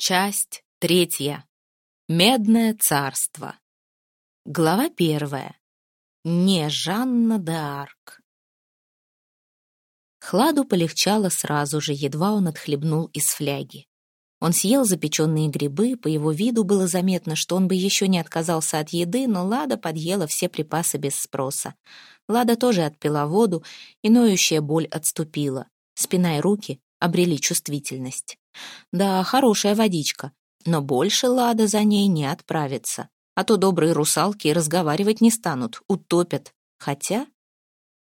Часть третья. Медное царство. Глава первая. Не Жанна д'Арк. Хладу полегчало сразу же, едва он отхлебнул из фляги. Он съел запеченные грибы, по его виду было заметно, что он бы еще не отказался от еды, но Лада подъела все припасы без спроса. Лада тоже отпила воду, и ноющая боль отступила. Спина и руки обрели чувствительность. Да, хорошая водичка, но больше Лада за ней не отправится. А то добрые русалки разговаривать не станут, утопят. Хотя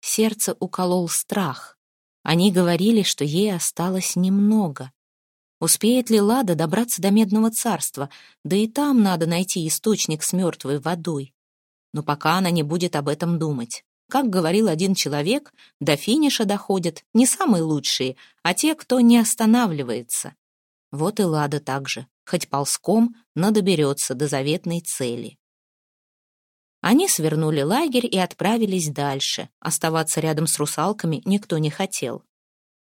сердце уколол страх. Они говорили, что ей осталось немного. Успеет ли Лада добраться до Медного царства? Да и там надо найти источник с мертвой водой. Но пока она не будет об этом думать. Как говорил один человек, до финиша доходят не самые лучшие, а те, кто не останавливается. Вот и Лада также, хоть ползком, но доберется до заветной цели. Они свернули лагерь и отправились дальше. Оставаться рядом с русалками никто не хотел.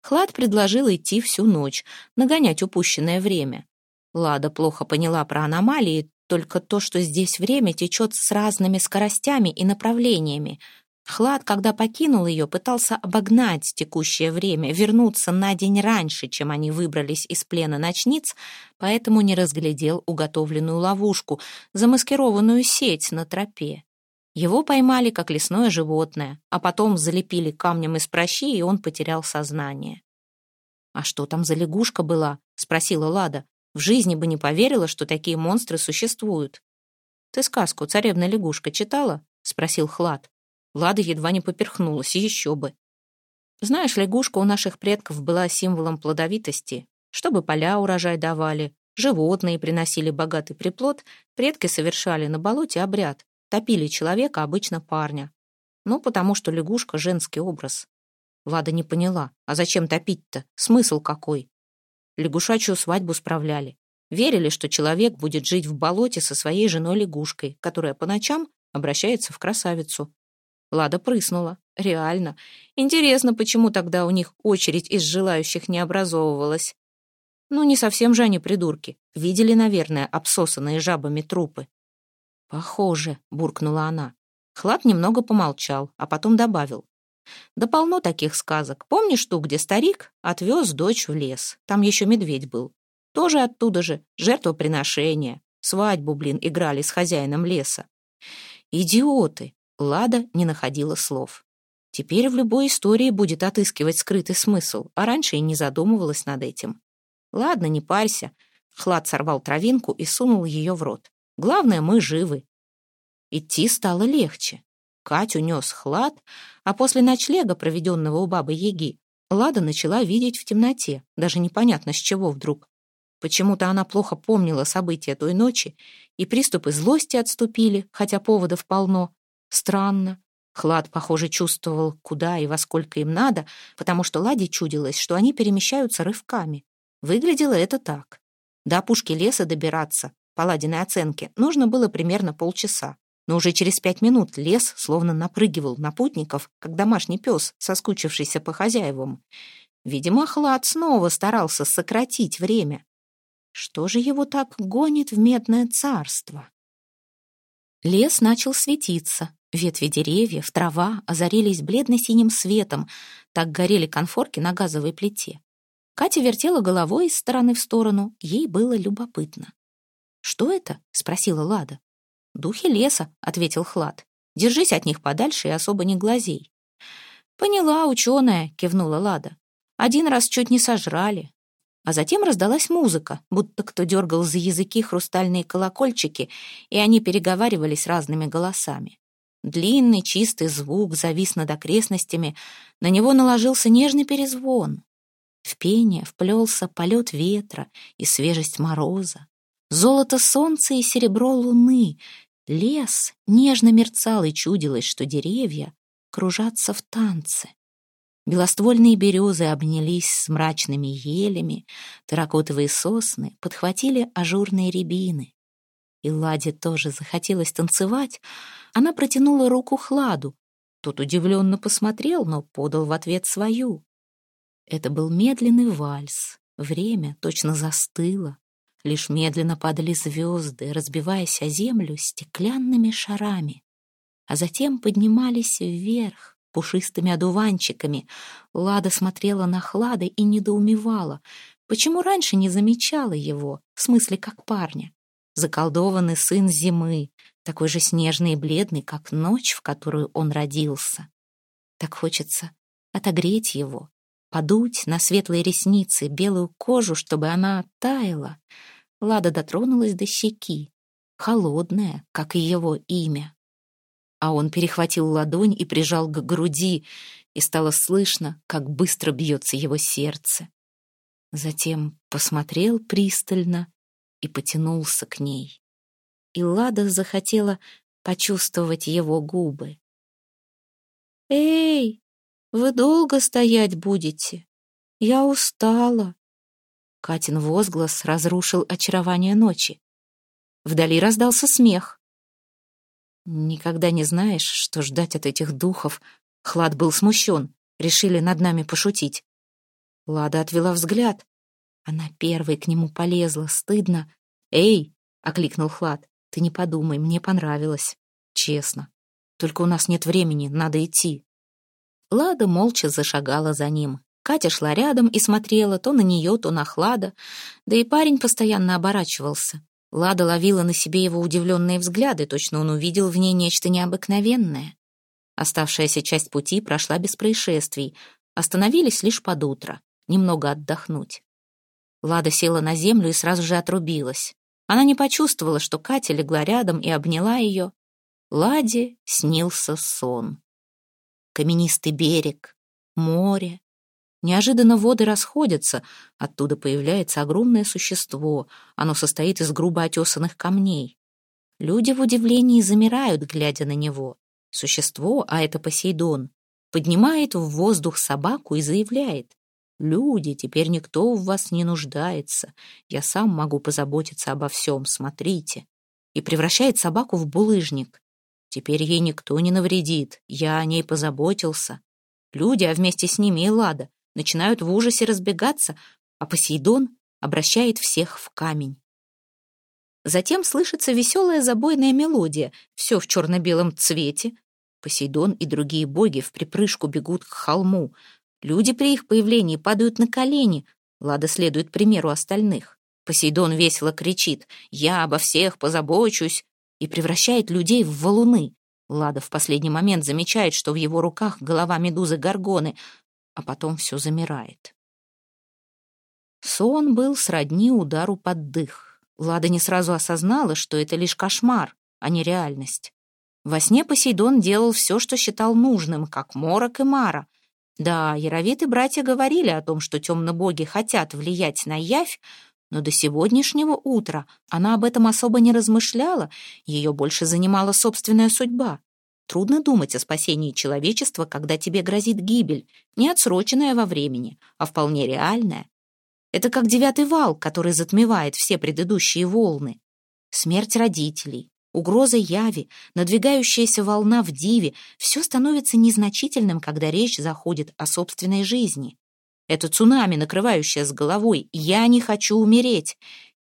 Хлад предложил идти всю ночь, нагонять упущенное время. Лада плохо поняла про аномалии, только то, что здесь время течет с разными скоростями и направлениями, Хлад, когда покинул ее, пытался обогнать текущее время, вернуться на день раньше, чем они выбрались из плена ночниц, поэтому не разглядел уготовленную ловушку, замаскированную сеть на тропе. Его поймали, как лесное животное, а потом залепили камнем из прощи, и он потерял сознание. «А что там за лягушка была?» — спросила Лада. «В жизни бы не поверила, что такие монстры существуют». «Ты сказку «Царевна лягушка» читала?» — спросил Хлад. Лада едва не поперхнулась, еще бы. Знаешь, лягушка у наших предков была символом плодовитости. Чтобы поля урожай давали, животные приносили богатый приплод, предки совершали на болоте обряд, топили человека, обычно парня. Ну, потому что лягушка — женский образ. Лада не поняла, а зачем топить-то? Смысл какой? Лягушачью свадьбу справляли. Верили, что человек будет жить в болоте со своей женой-лягушкой, которая по ночам обращается в красавицу. Лада прыснула. Реально. Интересно, почему тогда у них очередь из желающих не образовывалась. Ну, не совсем же они придурки. Видели, наверное, обсосанные жабами трупы. «Похоже», — буркнула она. Хлад немного помолчал, а потом добавил. «Да полно таких сказок. Помнишь ту, где старик отвез дочь в лес? Там еще медведь был. Тоже оттуда же. Жертвоприношение. Свадьбу, блин, играли с хозяином леса. Идиоты. Лада не находила слов. Теперь в любой истории будет отыскивать скрытый смысл, а раньше и не задумывалась над этим. Ладно, не парься. Хлад сорвал травинку и сунул ее в рот. Главное, мы живы. Идти стало легче. Катю нес хлад, а после ночлега, проведенного у бабы Яги, Лада начала видеть в темноте, даже непонятно с чего вдруг. Почему-то она плохо помнила события той ночи, и приступы злости отступили, хотя поводов полно, Странно. Хлад, похоже, чувствовал, куда и во сколько им надо, потому что Ладе чудилось, что они перемещаются рывками. Выглядело это так. До опушки леса добираться, по Ладиной оценке, нужно было примерно полчаса. Но уже через пять минут лес словно напрыгивал на путников, как домашний пес, соскучившийся по хозяевам. Видимо, Хлад снова старался сократить время. Что же его так гонит в медное царство? Лес начал светиться. Ветви деревьев, трава озарились бледно-синим светом. Так горели конфорки на газовой плите. Катя вертела головой из стороны в сторону. Ей было любопытно. «Что это?» — спросила Лада. «Духи леса», — ответил Хлад. «Держись от них подальше и особо не глазей». «Поняла, ученая», — кивнула Лада. «Один раз чуть не сожрали, а затем раздалась музыка, будто кто дергал за языки хрустальные колокольчики, и они переговаривались разными голосами. Длинный чистый звук завис над окрестностями, на него наложился нежный перезвон. В пение вплелся полет ветра и свежесть мороза, золото солнца и серебро луны. Лес нежно мерцал и чудилось, что деревья кружатся в танце. Белоствольные березы обнялись с мрачными елями, терракотовые сосны подхватили ажурные рябины. И Ладе тоже захотелось танцевать. Она протянула руку Хладу. Тот удивленно посмотрел, но подал в ответ свою. Это был медленный вальс. Время точно застыло. Лишь медленно падали звезды, разбиваясь о землю стеклянными шарами, а затем поднимались вверх пушистыми одуванчиками. Лада смотрела на Хлада и недоумевала, почему раньше не замечала его, в смысле как парня. Заколдованный сын зимы, такой же снежный и бледный, как ночь, в которую он родился. Так хочется отогреть его, подуть на светлые ресницы, белую кожу, чтобы она таяла. Лада дотронулась до щеки, холодная, как и его имя. А он перехватил ладонь и прижал к груди, и стало слышно, как быстро бьется его сердце. Затем посмотрел пристально и потянулся к ней. И Лада захотела почувствовать его губы. «Эй, вы долго стоять будете? Я устала!» Катин возглас разрушил очарование ночи. Вдали раздался смех. Никогда не знаешь, что ждать от этих духов. Хлад был смущен. Решили над нами пошутить. Лада отвела взгляд. Она первой к нему полезла, стыдно. «Эй!» — окликнул Хлад. «Ты не подумай, мне понравилось. Честно. Только у нас нет времени, надо идти». Лада молча зашагала за ним. Катя шла рядом и смотрела то на нее, то на Хлада, да и парень постоянно оборачивался. Лада ловила на себе его удивленные взгляды, точно он увидел в ней нечто необыкновенное. Оставшаяся часть пути прошла без происшествий, остановились лишь под утро, немного отдохнуть. Лада села на землю и сразу же отрубилась. Она не почувствовала, что Катя легла рядом и обняла ее. Ладе снился сон. Каменистый берег, море, Неожиданно воды расходятся, оттуда появляется огромное существо. Оно состоит из грубо отесанных камней. Люди в удивлении замирают, глядя на него. Существо, а это Посейдон, поднимает в воздух собаку и заявляет. «Люди, теперь никто в вас не нуждается. Я сам могу позаботиться обо всем, смотрите». И превращает собаку в булыжник. Теперь ей никто не навредит, я о ней позаботился. Люди, а вместе с ними и Лада, начинают в ужасе разбегаться, а Посейдон обращает всех в камень. Затем слышится веселая забойная мелодия, все в черно-белом цвете. Посейдон и другие боги в припрыжку бегут к холму. Люди при их появлении падают на колени. Лада следует примеру остальных. Посейдон весело кричит «Я обо всех позабочусь!» и превращает людей в валуны. Лада в последний момент замечает, что в его руках голова медузы Горгоны, а потом все замирает. Сон был сродни удару под дых. Лада не сразу осознала, что это лишь кошмар, а не реальность. Во сне Посейдон делал все, что считал нужным, как Морок и Мара. Да, Яровит и братья говорили о том, что темно-боги хотят влиять на явь, но до сегодняшнего утра она об этом особо не размышляла, ее больше занимала собственная судьба. Трудно думать о спасении человечества, когда тебе грозит гибель, не отсроченная во времени, а вполне реальная. Это как девятый вал, который затмевает все предыдущие волны. Смерть родителей, угроза яви, надвигающаяся волна в диве — все становится незначительным, когда речь заходит о собственной жизни. Это цунами, накрывающее с головой «я не хочу умереть»,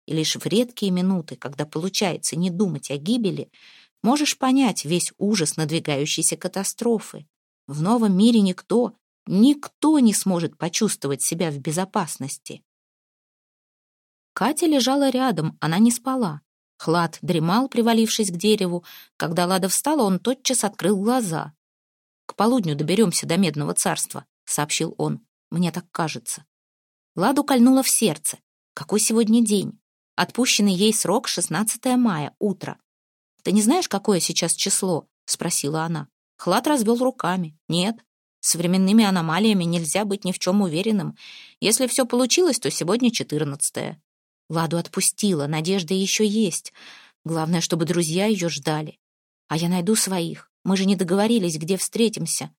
и лишь в редкие минуты, когда получается не думать о гибели — можешь понять весь ужас надвигающейся катастрофы. В новом мире никто, никто не сможет почувствовать себя в безопасности. Катя лежала рядом, она не спала. Хлад дремал, привалившись к дереву. Когда Лада встала, он тотчас открыл глаза. «К полудню доберемся до Медного царства», — сообщил он. «Мне так кажется». Ладу кольнуло в сердце. Какой сегодня день? Отпущенный ей срок — 16 мая, утро. «Ты не знаешь, какое сейчас число?» — спросила она. Хлад развел руками. «Нет, с временными аномалиями нельзя быть ни в чем уверенным. Если все получилось, то сегодня четырнадцатое». Ладу отпустила, надежда еще есть. Главное, чтобы друзья ее ждали. А я найду своих. Мы же не договорились, где встретимся.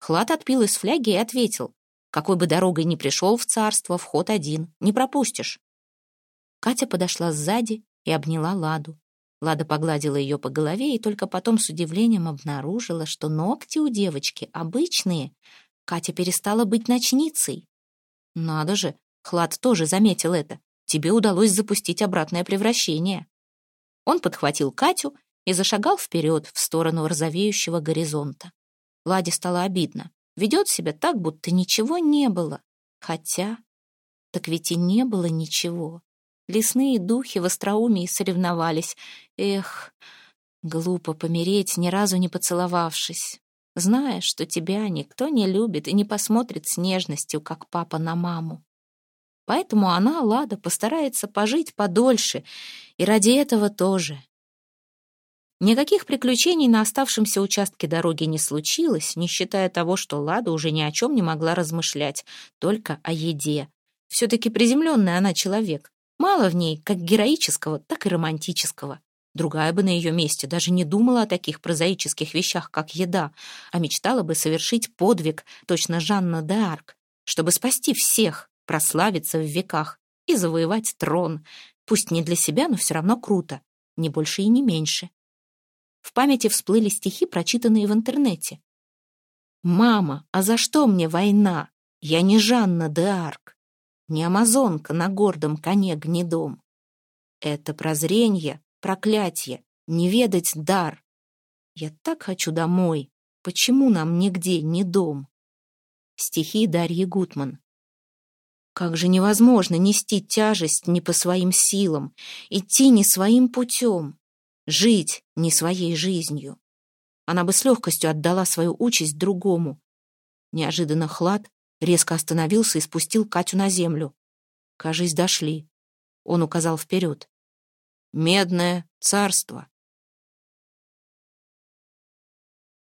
Хлад отпил из фляги и ответил. Какой бы дорогой ни пришел в царство, вход один. Не пропустишь. Катя подошла сзади и обняла Ладу. Лада погладила ее по голове и только потом с удивлением обнаружила, что ногти у девочки обычные. Катя перестала быть ночницей. Надо же, Хлад тоже заметил это. тебе удалось запустить обратное превращение». Он подхватил Катю и зашагал вперед в сторону розовеющего горизонта. Ладе стало обидно. Ведет себя так, будто ничего не было. Хотя... Так ведь и не было ничего. Лесные духи в остроумии соревновались. Эх, глупо помереть, ни разу не поцеловавшись. Зная, что тебя никто не любит и не посмотрит с нежностью, как папа на маму. Поэтому она, Лада, постарается пожить подольше, и ради этого тоже. Никаких приключений на оставшемся участке дороги не случилось, не считая того, что Лада уже ни о чем не могла размышлять, только о еде. Все-таки приземленная она человек. Мало в ней как героического, так и романтического. Другая бы на ее месте даже не думала о таких прозаических вещах, как еда, а мечтала бы совершить подвиг, точно Жанна д'Арк, чтобы спасти всех, прославиться в веках и завоевать трон. Пусть не для себя, но все равно круто. Не больше и не меньше. В памяти всплыли стихи, прочитанные в интернете. «Мама, а за что мне война? Я не Жанна де Арк, не амазонка на гордом коне гнедом. Это прозрение, проклятие, не ведать дар. Я так хочу домой. Почему нам нигде не дом?» Стихи Дарьи Гутман. Как же невозможно нести тяжесть не по своим силам, идти не своим путем жить не своей жизнью. Она бы с легкостью отдала свою участь другому. Неожиданно Хлад резко остановился и спустил Катю на землю. «Кажись, дошли». Он указал вперед. «Медное царство».